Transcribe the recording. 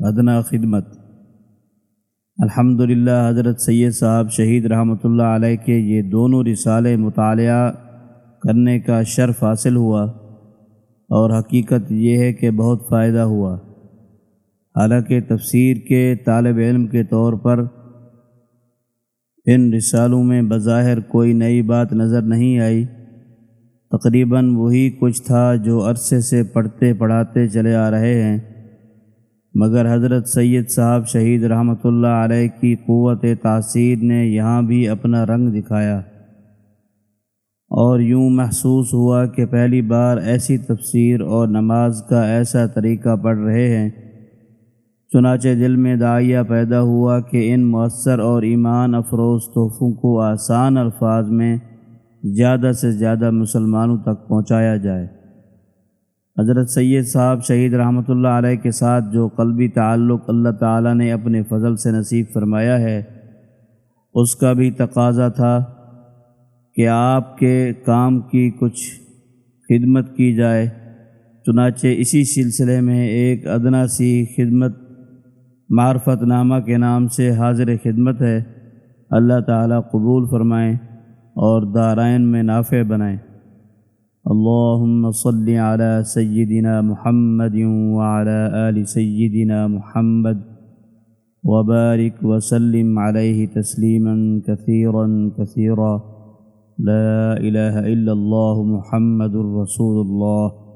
ادنا خدمت. الحمد حضرت سید صاحب، شہید رحمۃ اللہ علیہ کے یہ دونوں رسالے مطالعہ کرنے کا شرف حاصل ہوا اور حقیقت یہ ہے کہ بہت فائدہ ہوا۔ حالانکہ تفسیر کے طالب علم کے طور پر ان رسالوں میں بظاہر کوئی نئی بات نظر نہیں آئی۔ تقریباً وہی کچھ تھا جو عرصے سے پڑھتے پڑھاتے چلے آ رہے ہیں۔ مگر حضرت سید صاحب شہید رحمۃ اللہ علیہ کی قوت تاثیر نے یہاں بھی اپنا رنگ دکھایا۔ اور یوں محسوس ہوا کہ پہلی بار ایسی تفسیر اور نماز کا ایسا طریقہ پڑھ رہے ہیں۔ چنانچہ دل میں دائیہ پیدا ہوا کہ ان مؤثر اور ایمان افروز تحفوں کو آسان الفاظ میں زیادہ سے زیادہ مسلمانوں تک پہنچایا جائے۔ حضرت سید صاحب شہید رحمۃ اللہ علیہ کے ساتھ جو قلبی تعلق اللہ تعالیٰ نے اپنے فضل سے نصیب فرمایا ہے، اس کا بھی تقاضا تھا کہ آپ کے کام کی کچھ خدمت کی جائے۔ چنانچہ اسی سلسلے میں ایک ادنا سی خدمت معرفت نامہ کے نام سے حاضر خدمت ہے۔ اللہ تعالیٰ قبول فرمائیں اور دارائن میں نافع بنائیں۔ اللهم صل على سيدنا محمد وعلى آل سيدنا محمد وبارك وسلم عليه تسليما كثيرا كثيرا. لا إله إلا الله محمد رسول الله.